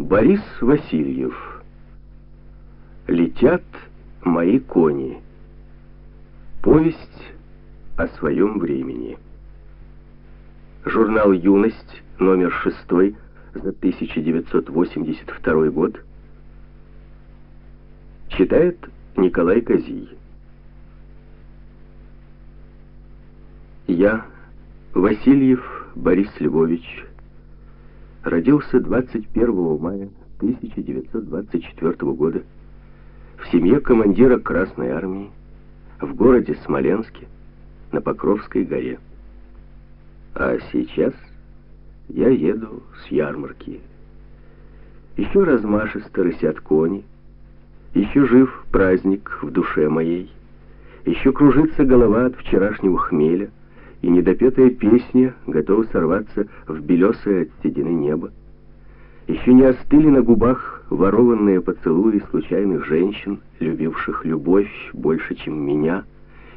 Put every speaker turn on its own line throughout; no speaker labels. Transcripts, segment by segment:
Борис Васильев. Летят мои кони. Повесть о своем времени. Журнал «Юность», номер 6 за 1982 год. Читает Николай Козий. Я, Васильев Борис Львович, родился 21 мая 1924 года в семье командира Красной Армии в городе Смоленске на Покровской горе. А сейчас я еду с ярмарки. Еще размашисто рысят кони, еще жив праздник в душе моей, еще кружится голова от вчерашнего хмеля, и недопетая песня готова сорваться в белесое от седины небо. Еще не остыли на губах ворованные поцелуи случайных женщин, любивших любовь больше, чем меня,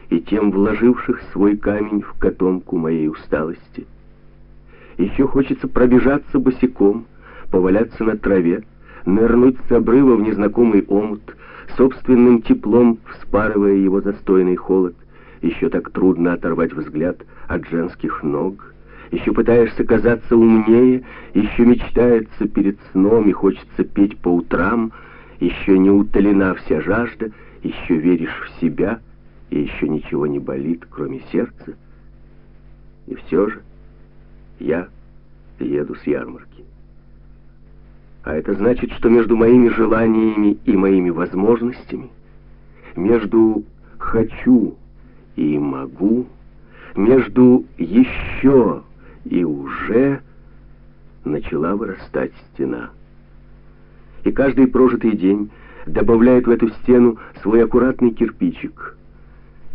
и тем вложивших свой камень в котомку моей усталости. Еще хочется пробежаться босиком, поваляться на траве, нырнуть с обрыва в незнакомый омут, собственным теплом вспарывая его застойный холод, еще так трудно оторвать взгляд от женских ног. Еще пытаешься казаться умнее, еще мечтается перед сном и хочется петь по утрам, еще не утолена вся жажда, еще веришь в себя, и еще ничего не болит, кроме сердца. И все же я еду с ярмарки. А это значит, что между моими желаниями и моими возможностями, между «хочу» и могу, между еще и уже начала вырастать стена. И каждый прожитый день добавляет в эту стену свой аккуратный кирпичик.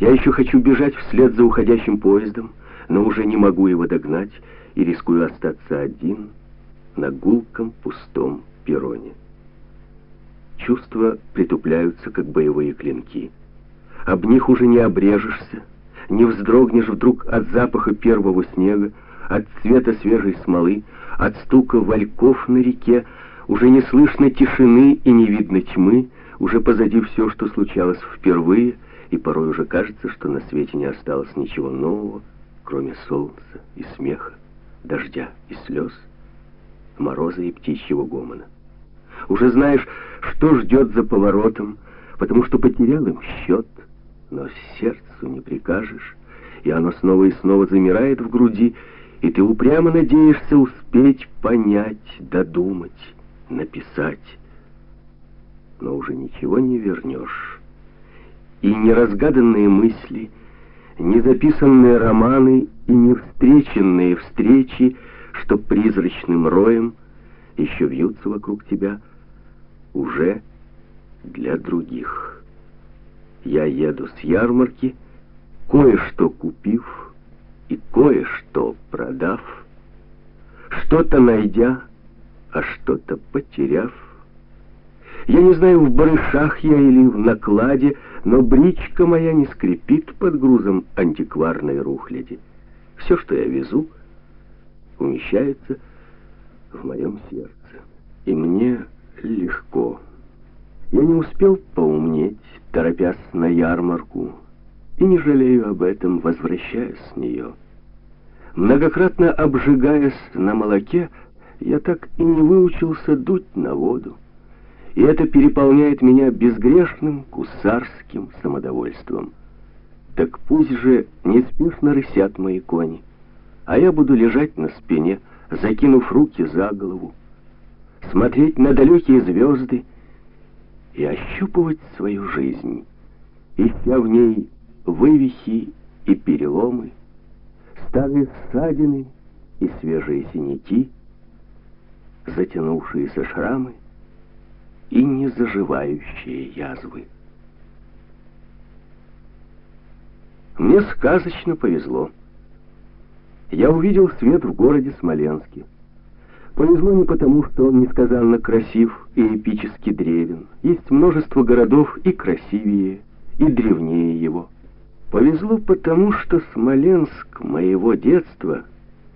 Я еще хочу бежать вслед за уходящим поездом, но уже не могу его догнать и рискую остаться один на гулком пустом перроне. Чувства притупляются, как боевые клинки. Об них уже не обрежешься, не вздрогнешь вдруг от запаха первого снега, от цвета свежей смолы, от стука вальков на реке, уже не слышно тишины и не видно тьмы, уже позади все, что случалось впервые, и порой уже кажется, что на свете не осталось ничего нового, кроме солнца и смеха, дождя и слез, мороза и птичьего гомона. Уже знаешь, что ждет за поворотом, потому что потерял им счет, но сердцу не прикажешь, и оно снова и снова замирает в груди, и ты упрямо надеешься успеть понять, додумать, написать. Но уже ничего не вернешь. И неразгаданные мысли, незаписанные романы и невстреченные встречи, что призрачным роем еще вьются вокруг тебя, уже для других я еду с ярмарки, кое-что купив и кое-что продав, что-то найдя, а что-то потеряв. Я не знаю, в барышах я или в накладе, но бричка моя не скрипит под грузом антикварной рухляди. Все, что я везу, умещается в моем сердце. И мне легко. Я не успел поумнеть, торопясь на ярмарку, и не жалею об этом, возвращаясь с нее. Многократно обжигаясь на молоке, я так и не выучился дуть на воду, и это переполняет меня безгрешным кусарским самодовольством. Так пусть же неспешно рысят мои кони, а я буду лежать на спине, закинув руки за голову, смотреть на далекие звезды, и ощупывать свою жизнь, ища в ней вывихи и переломы, старые ссадины и свежие синяки, затянувшиеся шрамы и незаживающие язвы. Мне сказочно повезло. Я увидел свет в городе Смоленске. Повезло не потому, что он несказанно красив и эпически древен. Есть множество городов и красивее, и древнее его. Повезло потому, что Смоленск моего детства —